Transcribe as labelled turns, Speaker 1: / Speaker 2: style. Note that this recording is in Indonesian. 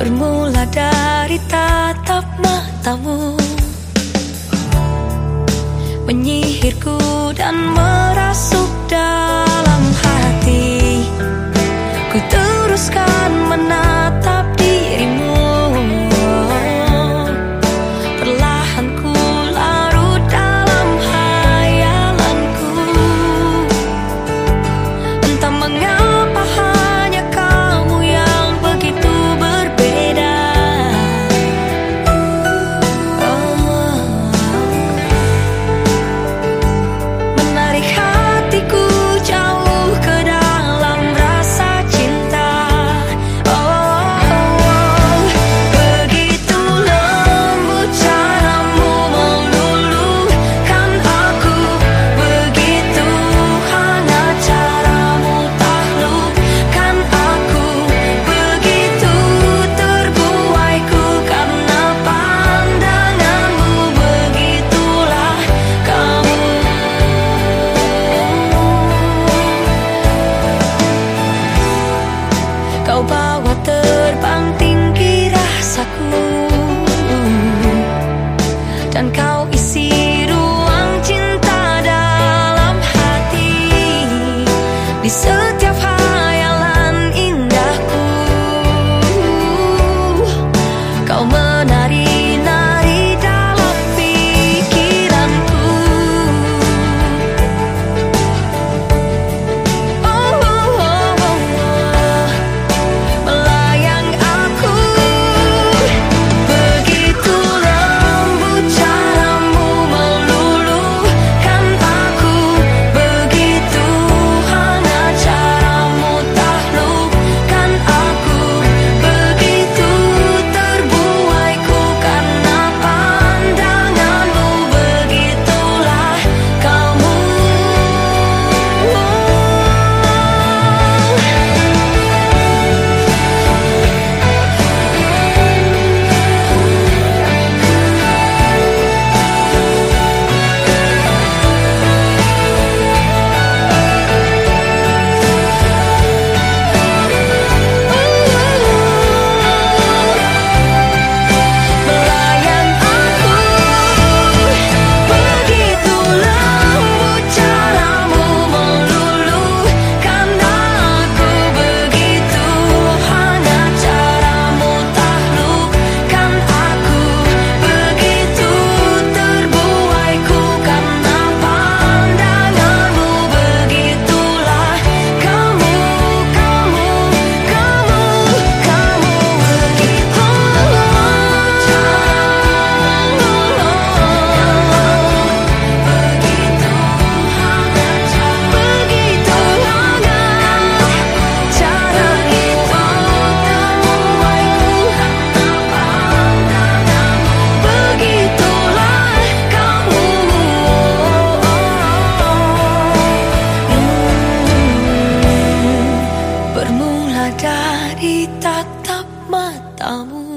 Speaker 1: Bermula dari tatap matamu Menyihirku dan menyihirku dan kau isi ruang cinta dalam hati. Di setiap dari tatap matamu.